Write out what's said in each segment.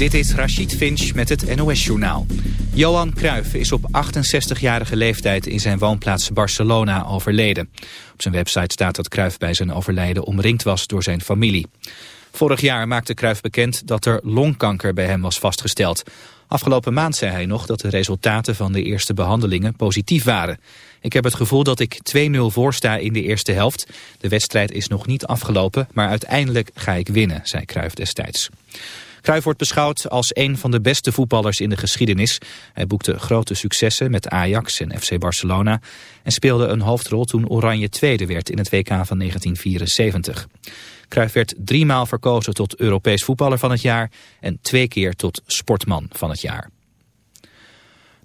Dit is Rachid Finch met het NOS-journaal. Johan Cruijff is op 68-jarige leeftijd in zijn woonplaats Barcelona overleden. Op zijn website staat dat Cruijff bij zijn overlijden omringd was door zijn familie. Vorig jaar maakte Cruijff bekend dat er longkanker bij hem was vastgesteld. Afgelopen maand zei hij nog dat de resultaten van de eerste behandelingen positief waren. Ik heb het gevoel dat ik 2-0 voorsta in de eerste helft. De wedstrijd is nog niet afgelopen, maar uiteindelijk ga ik winnen, zei Cruijff destijds. Cruijff wordt beschouwd als een van de beste voetballers in de geschiedenis. Hij boekte grote successen met Ajax en FC Barcelona... en speelde een hoofdrol toen Oranje tweede werd in het WK van 1974. Cruijff werd driemaal verkozen tot Europees voetballer van het jaar... en twee keer tot sportman van het jaar.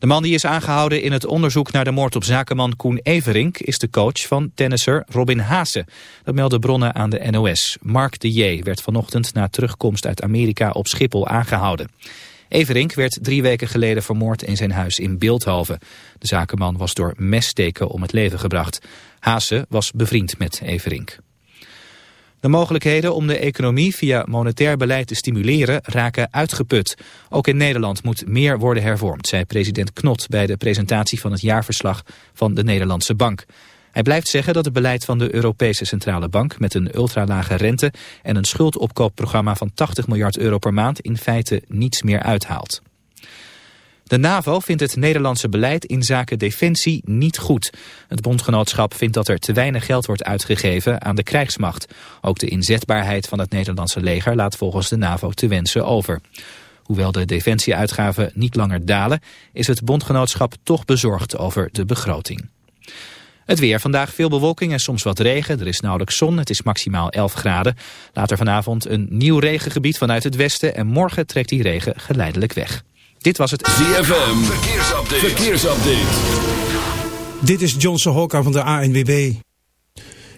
De man die is aangehouden in het onderzoek naar de moord op zakenman Koen Everink is de coach van tennisser Robin Haase. Dat melden bronnen aan de NOS. Mark de J. werd vanochtend na terugkomst uit Amerika op Schiphol aangehouden. Everink werd drie weken geleden vermoord in zijn huis in Beeldhoven. De zakenman was door messteken om het leven gebracht. Haase was bevriend met Everink. De mogelijkheden om de economie via monetair beleid te stimuleren raken uitgeput. Ook in Nederland moet meer worden hervormd, zei president Knot bij de presentatie van het jaarverslag van de Nederlandse Bank. Hij blijft zeggen dat het beleid van de Europese Centrale Bank met een ultralage rente en een schuldopkoopprogramma van 80 miljard euro per maand in feite niets meer uithaalt. De NAVO vindt het Nederlandse beleid in zaken defensie niet goed. Het bondgenootschap vindt dat er te weinig geld wordt uitgegeven aan de krijgsmacht. Ook de inzetbaarheid van het Nederlandse leger laat volgens de NAVO te wensen over. Hoewel de defensieuitgaven niet langer dalen, is het bondgenootschap toch bezorgd over de begroting. Het weer. Vandaag veel bewolking en soms wat regen. Er is nauwelijks zon. Het is maximaal 11 graden. Later vanavond een nieuw regengebied vanuit het westen. En morgen trekt die regen geleidelijk weg. Dit was het ZFM. Verkeersupdate. Verkeersupdate. Dit is Johnson Hokka van de ANWB.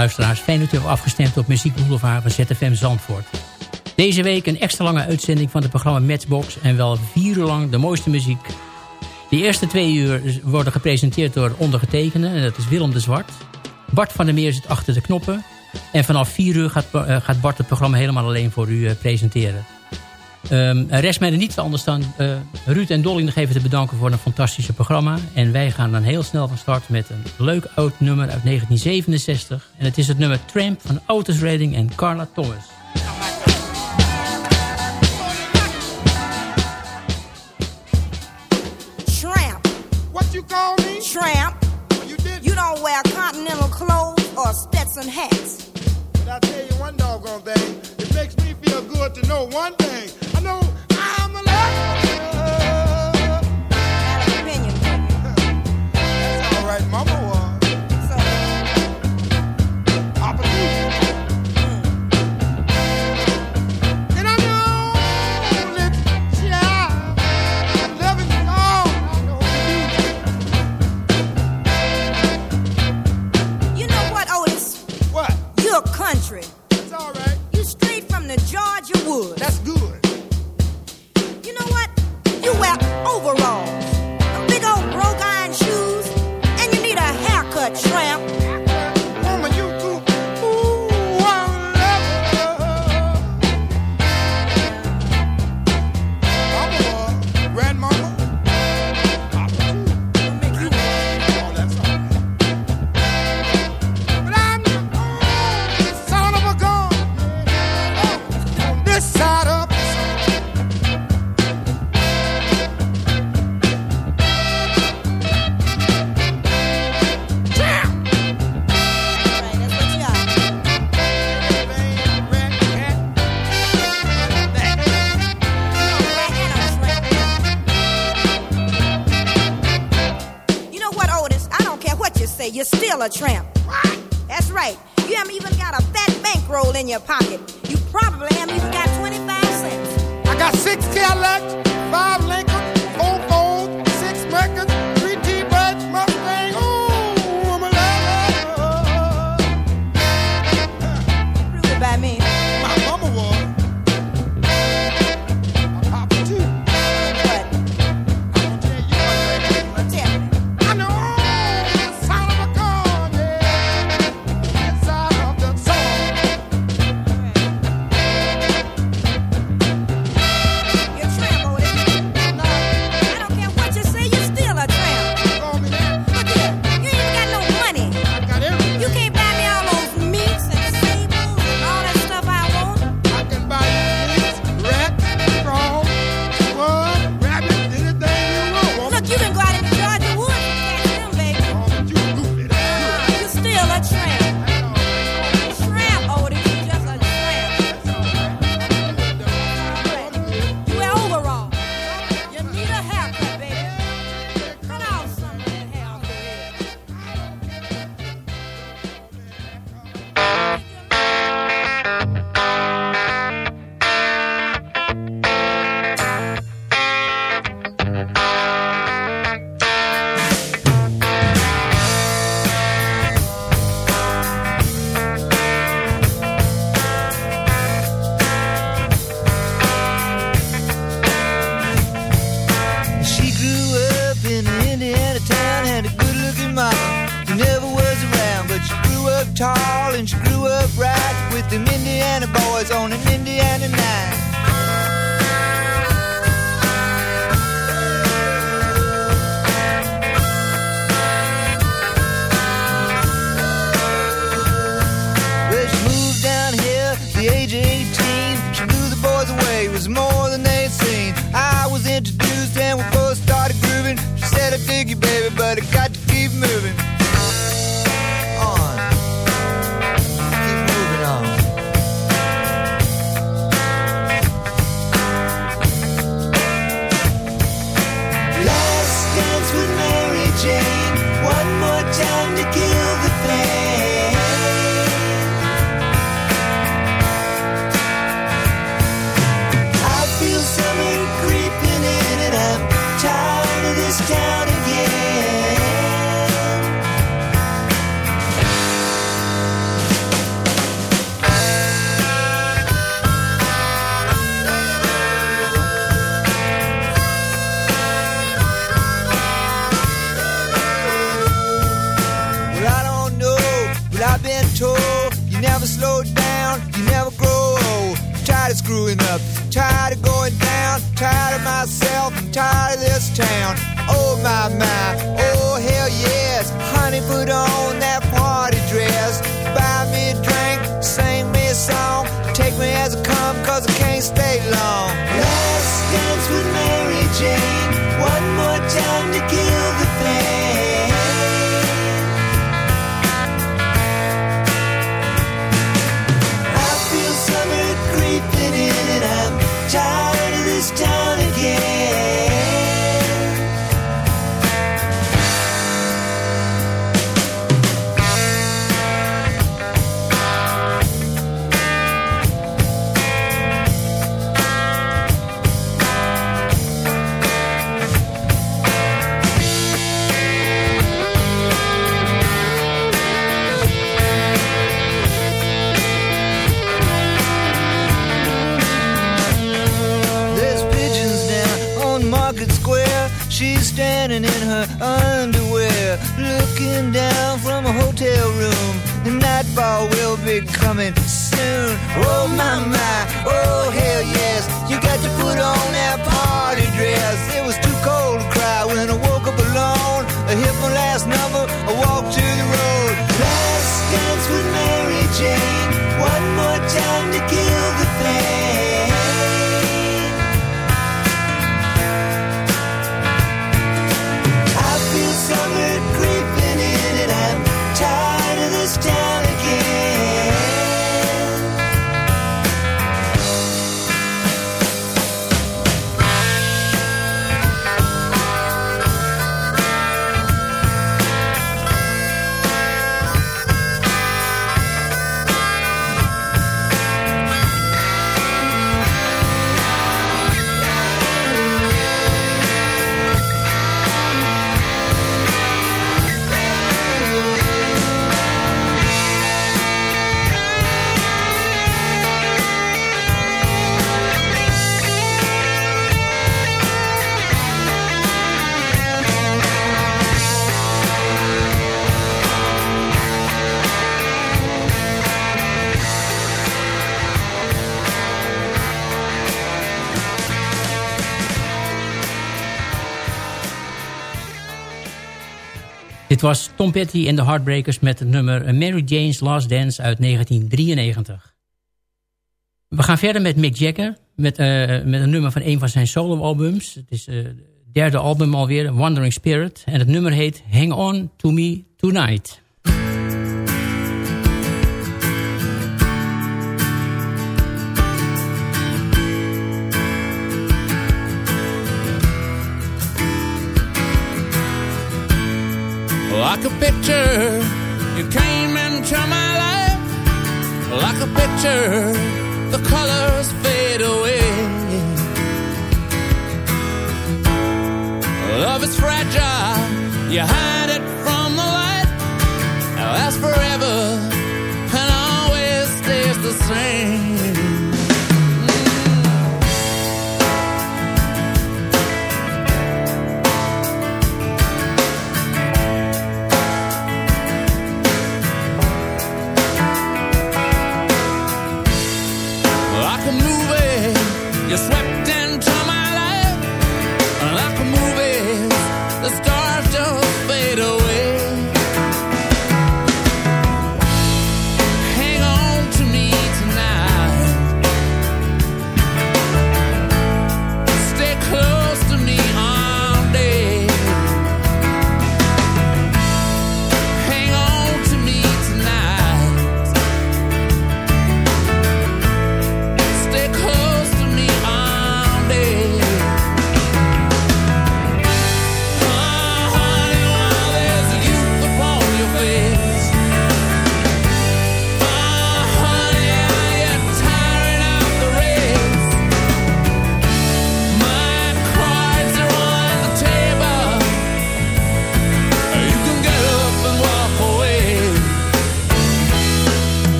luisteraars. Fijn dat u afgestemd op Muziek Boulevard van ZFM Zandvoort. Deze week een extra lange uitzending van het programma Matchbox... en wel vier uur lang de mooiste muziek. De eerste twee uur worden gepresenteerd door ondergetekende... en dat is Willem de Zwart. Bart van der Meer zit achter de knoppen. En vanaf vier uur gaat, eh, gaat Bart het programma helemaal alleen voor u eh, presenteren. Um, rest mij er niets anders dan uh, Ruud en Dolly nog even te bedanken voor een fantastische programma. En wij gaan dan heel snel van start met een leuk oud nummer uit 1967. En het is het nummer Tramp van Otis Redding en Carla Thomas. Tramp. What you call me? Tramp. Well, you, did. you don't wear continental clothes or Stetson hats. But I tell you one doggone thing. It makes me feel good to know one thing. I know I'm alive. God you would. That's good. You know what? You wear Nightfall will be coming soon. Oh my my, oh Dit was Tom Petty en de Heartbreakers met het nummer Mary Jane's Last Dance uit 1993. We gaan verder met Mick Jagger met, eh, met een nummer van een van zijn soloalbums. Het is eh, het derde album alweer, Wandering Spirit. En het nummer heet Hang On To Me Tonight. Like a picture, you came into my life. Like a picture, the colors fade away. Love is fragile, you hide it from the light. Now that's forever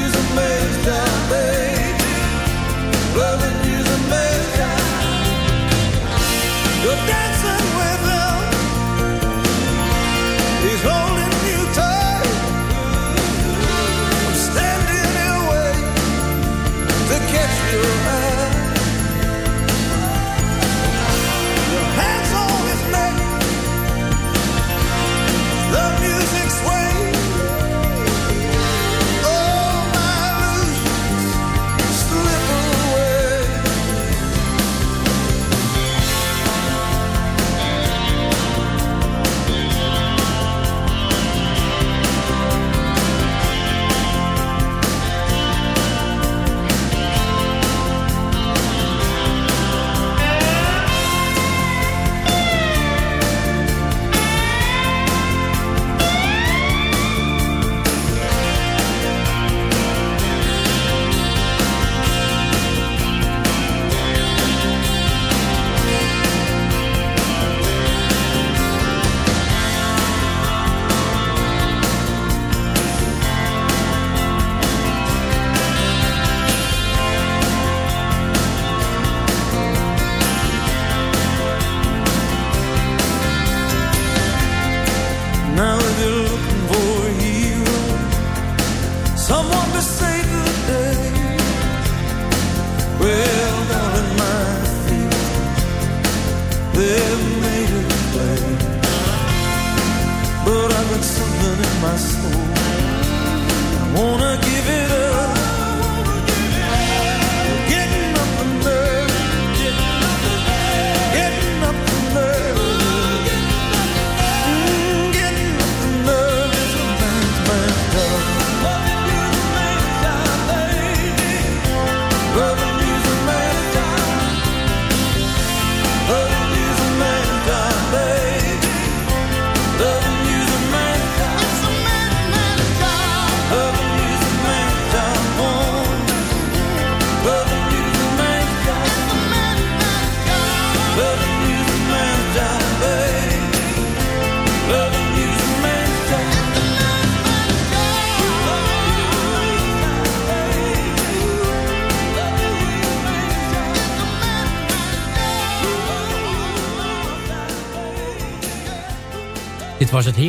She's amazed at baby, loving.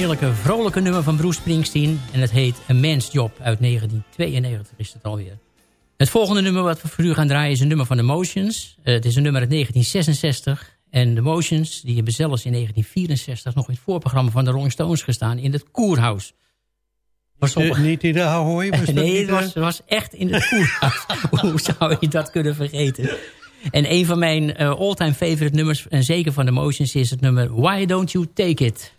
heerlijke, vrolijke nummer van Bruce Springsteen. En het heet A Man's Job uit 1992 is het alweer. Het volgende nummer wat we voor u gaan draaien is een nummer van The Motions. Eh, het is een nummer uit 1966. En The Motions die hebben zelfs in 1964 nog in het voorprogramma van de Rolling Stones gestaan. In het Koerhuis. Was op... niet in de Ahoy? Nee, het eh? was, echt in het Koerhuis. Hoe zou je dat kunnen vergeten? En een van mijn eh, all-time favorite nummers, en zeker van de Motions, is het nummer Why Don't You Take It?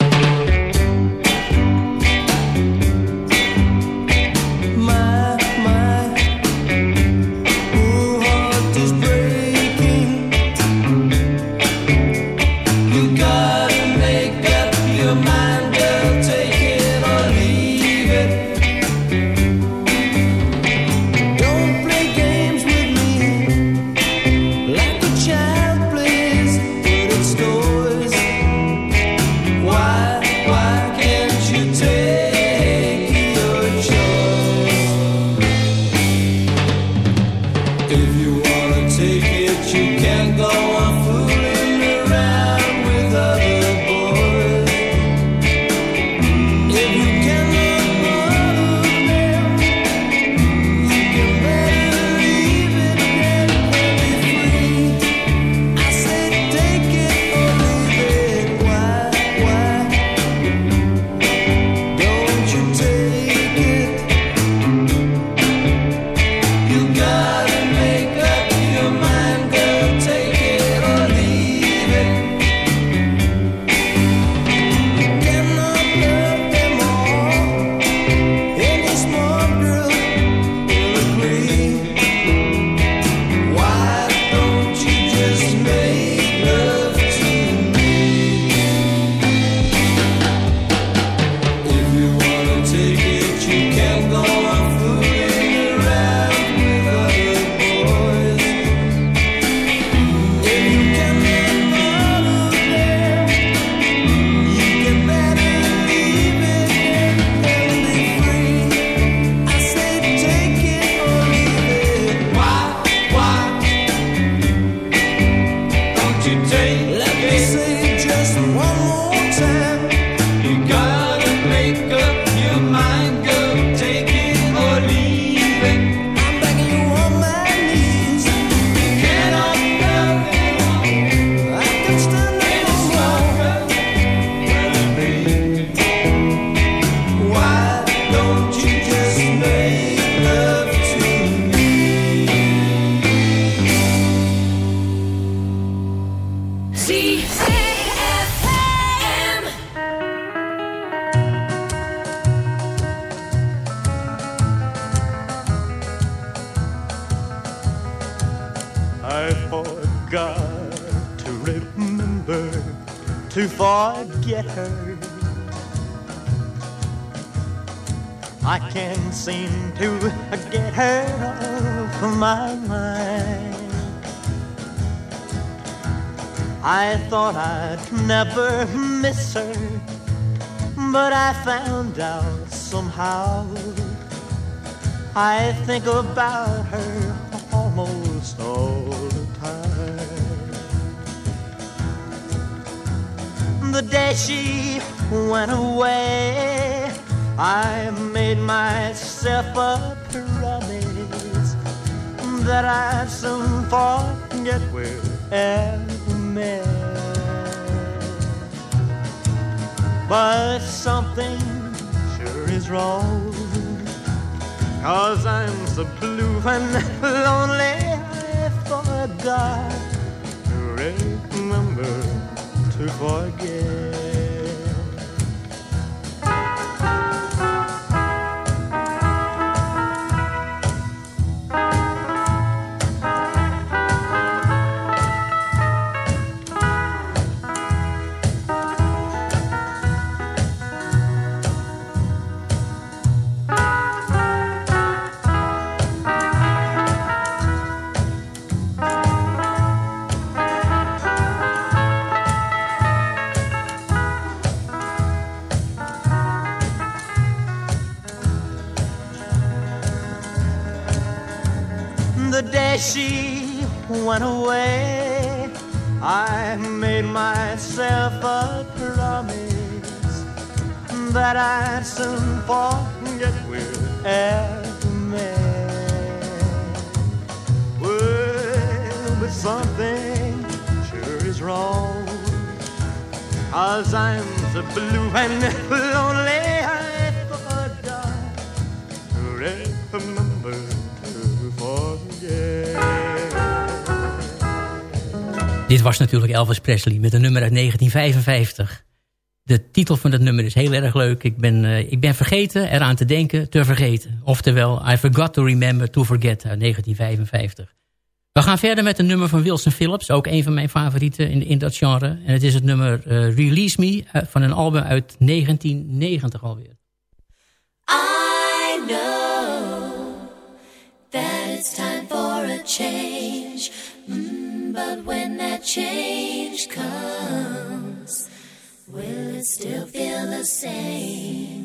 Forget her. I can't seem to get her off my mind. I thought I'd never miss her, but I found out somehow. I think about her The day she went away, I made myself a promise that I'd soon forget we ever met. But something sure is wrong. Cause I'm so blue and lonely, I forgot to remember to forget. The day she went away, I made myself a promise that I'd soon forget we ever met. Well, but something sure is wrong. Cause I'm so blue and lonely, I to forget. Dit was natuurlijk Elvis Presley met een nummer uit 1955. De titel van het nummer is heel erg leuk. Ik ben, eh, ik ben vergeten eraan te denken, te vergeten. Oftewel, I forgot to remember to forget uit 1955. We gaan verder met een nummer van Wilson Phillips. Ook een van mijn favorieten in, in dat genre. En het is het nummer eh, Release Me eh, van een album uit 1990 alweer. I know that it's time for a change. Mm, but when that change comes, will it still feel the same?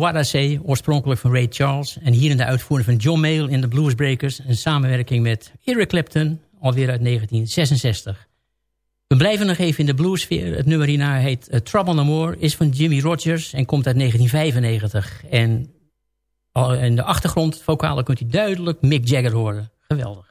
What I Say, oorspronkelijk van Ray Charles... en hier in de uitvoering van John Mayall in de Bluesbreakers... in samenwerking met Eric Clapton, alweer uit 1966. We blijven nog even in de bluesfeer. Het nummer hierna heet eh, Trouble No More, is van Jimmy Rogers... en komt uit 1995. En in de achtergrond, vocale, kunt u duidelijk Mick Jagger horen. Geweldig.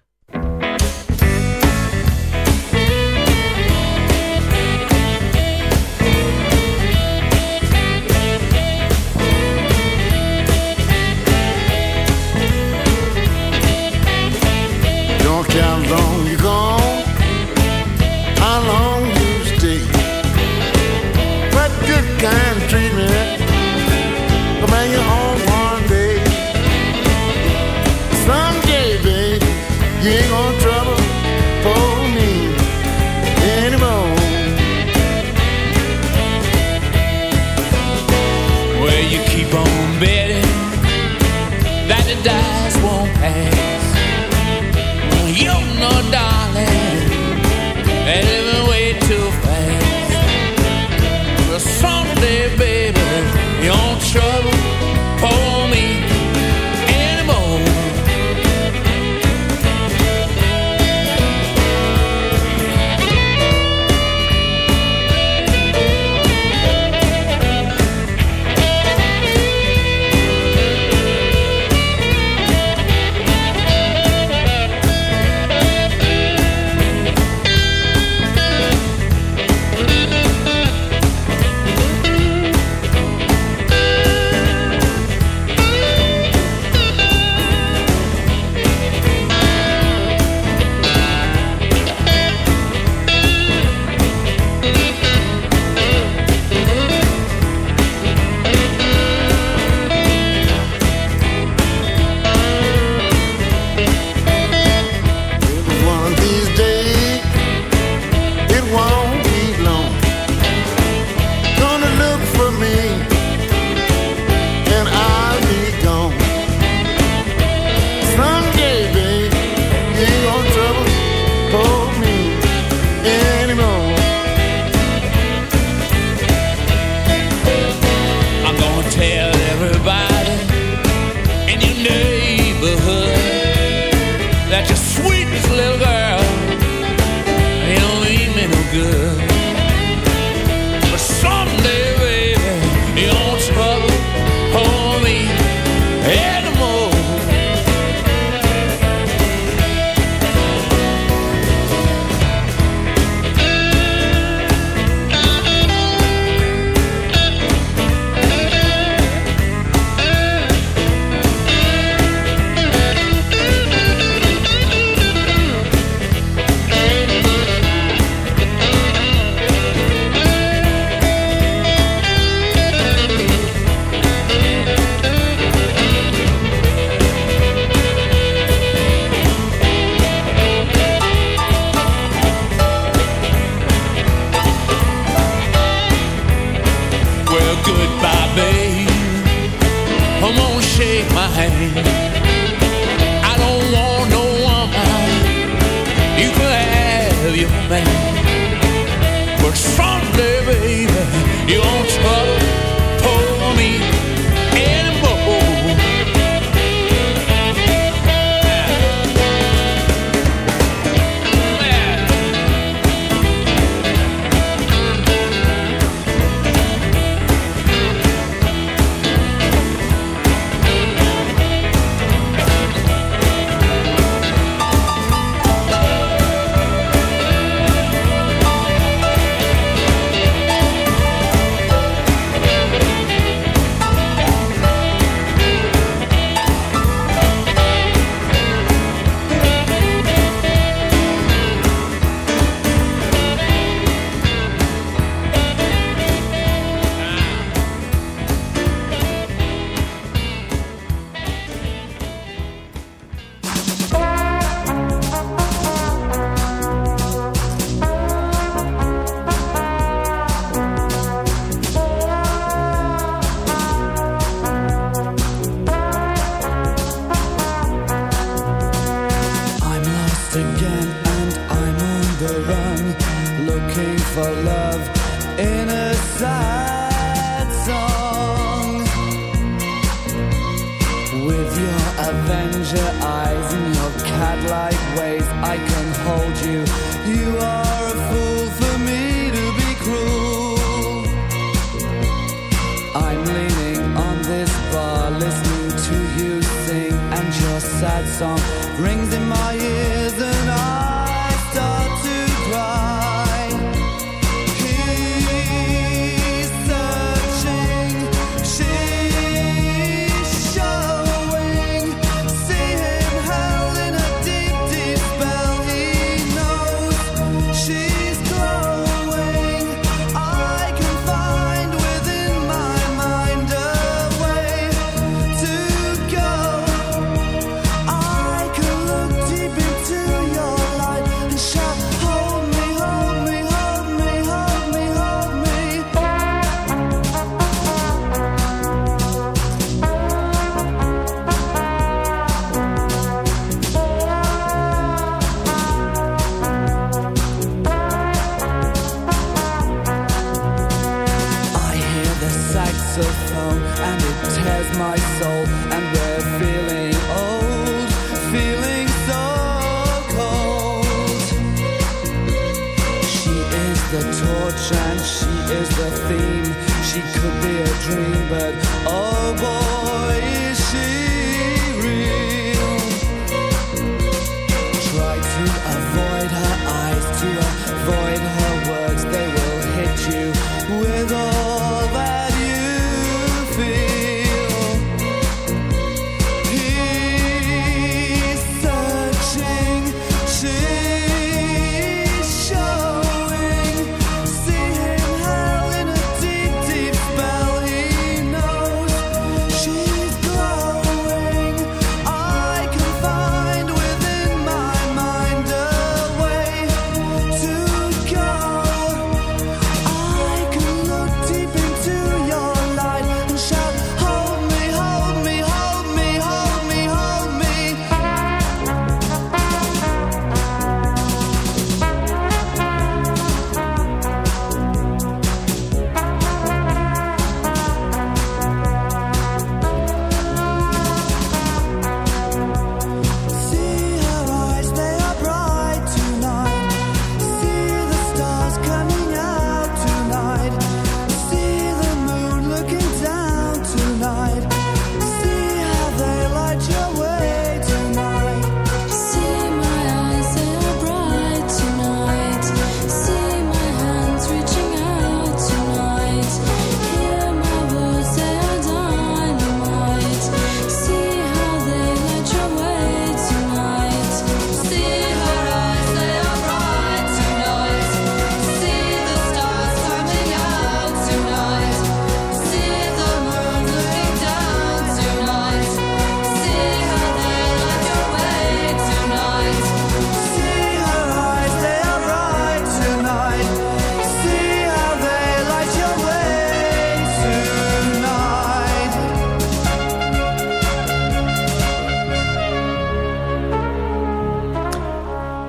looking for love in a sad song. With your Avenger eyes and your cat-like ways, I can hold you. You are a fool for me to be cruel. I'm leaning on this bar, listening to you sing and your sad song.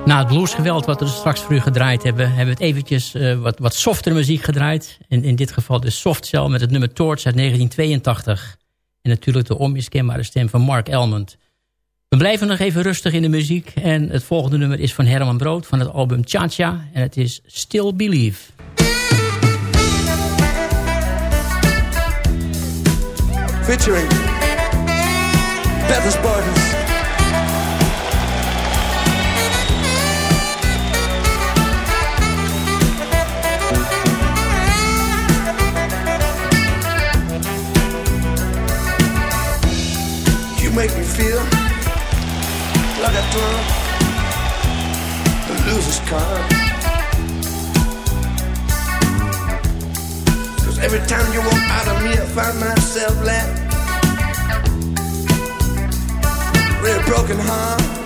Na het bluesgeweld wat we straks voor u gedraaid hebben... hebben we het eventjes eh, wat, wat softer muziek gedraaid. En in dit geval de Softcell met het nummer Torch uit 1982. En natuurlijk de onmiskenbare stem van Mark Elmond. We blijven nog even rustig in de muziek. En het volgende nummer is van Herman Brood van het album Chacha. En het is Still Believe. Featuring Bevis Bartens. You make me feel like a drunk loser's card. Cause every time you walk out of me, I find myself left. Really broken heart.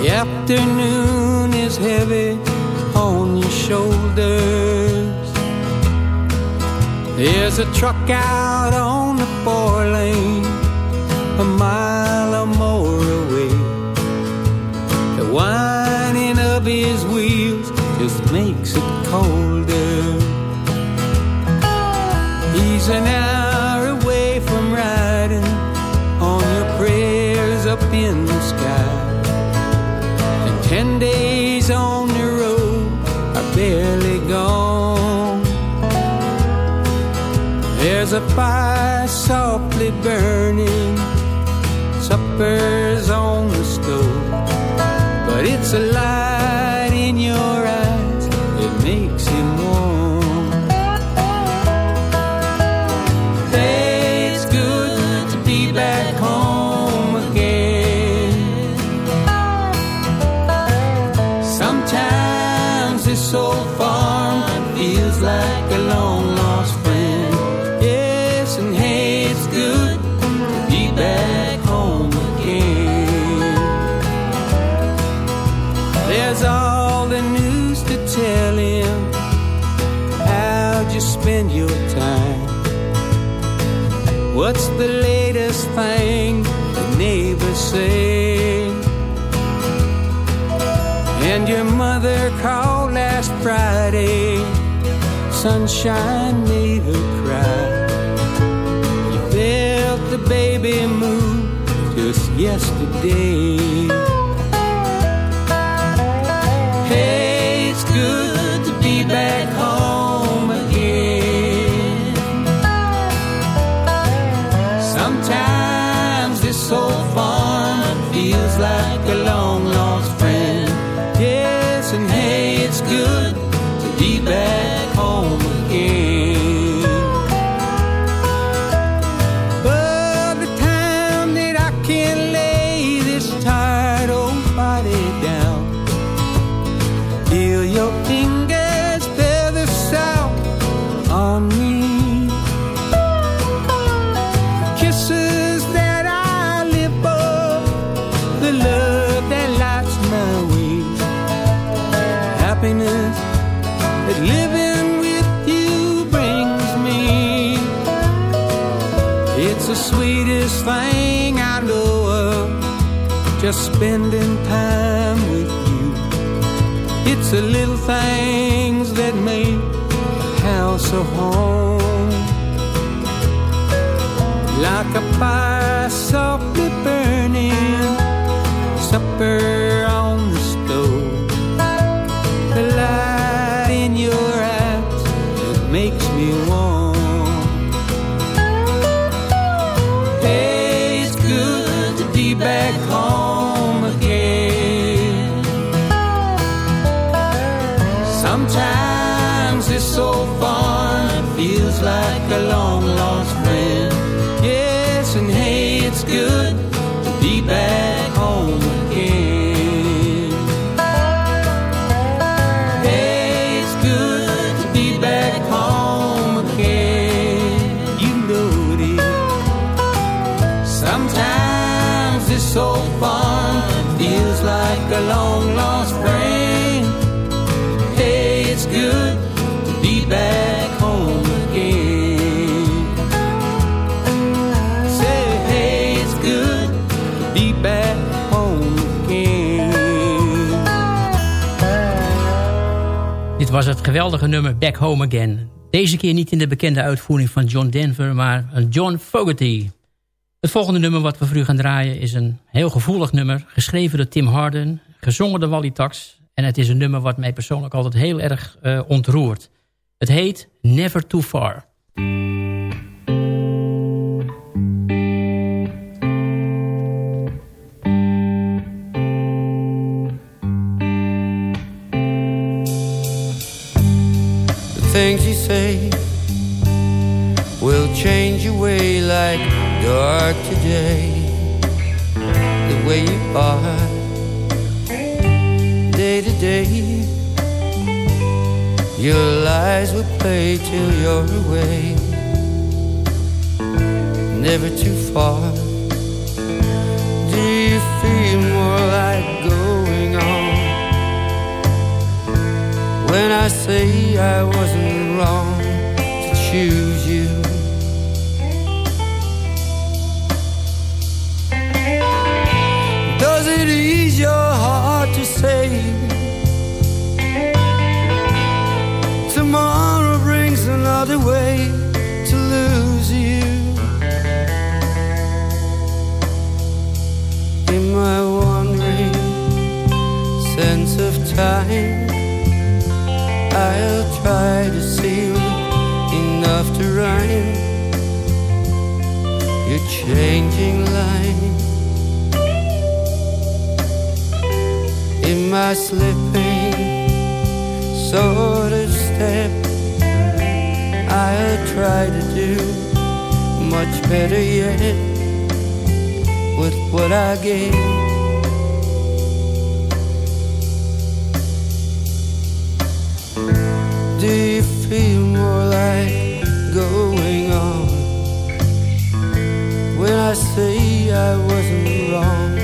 The afternoon is heavy on your shoulders. There's a truck out on the four lane A mile burning supper Sunshine made her cry. You felt the baby move just yesterday. Just spending time with you. It's the little things that make a house a home. Like a fire softly burning, supper a long lost friend. Hey, it's good be back home again. Say, hey, it's good be back home again. Dit was het geweldige nummer Back Home Again. Deze keer niet in de bekende uitvoering van John Denver, maar een John Fogerty. Het volgende nummer wat we voor u gaan draaien is een heel gevoelig nummer. Geschreven door Tim Harden, gezongen door Wally Tax. En het is een nummer wat mij persoonlijk altijd heel erg eh, ontroert. Het heet Never Too Far. The things you say dark today. The way you are, day to day. Your lies will play till you're away. Never too far. Do you feel more like going on? When I say I wasn't wrong to choose say tomorrow brings another way to lose you? In my wandering sense of time, I'll try to seal enough to rhyme your changing line. My slipping sort of step, I'll try to do much better yet with what I gave. Do you feel more like going on when I say I wasn't wrong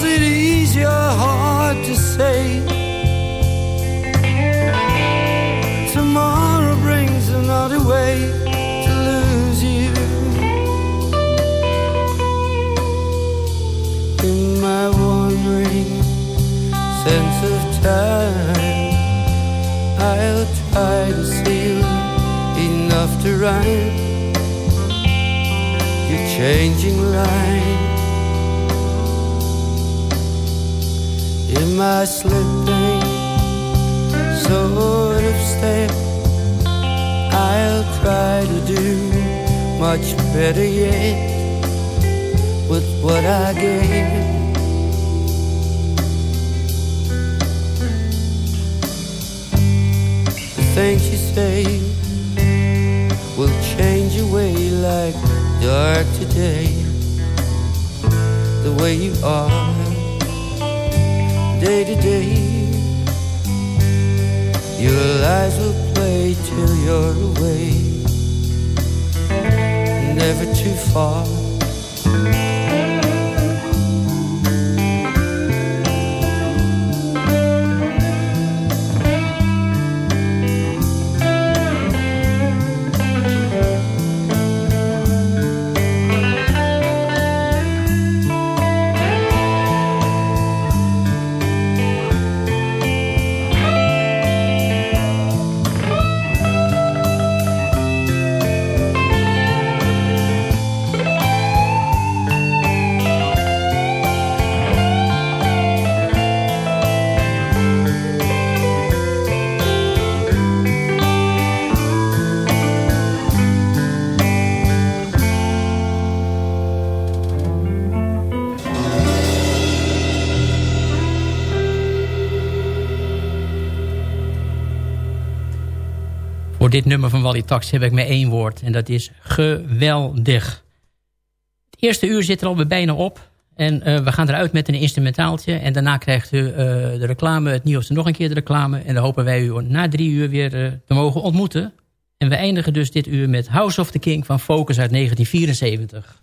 Was it easier, hard to say? Tomorrow brings another way to lose you. In my wandering sense of time, I'll try to seal enough to rhyme. You're changing life slipping sort of step, I'll try to do much better yet with what I get. The things you say will change your way like dark today. The way you are, day to day. Your lies will play till you're away, never too far. Dit nummer van Wally Tax heb ik maar één woord. En dat is geweldig. Het eerste uur zit er alweer bijna op. En eh, we gaan eruit met een instrumentaaltje. En daarna krijgt u eh, de reclame, het nieuws nog een keer de reclame. En dan hopen wij u na drie uur weer eh, te mogen ontmoeten. En we eindigen dus dit uur met House of the King van Focus uit 1974.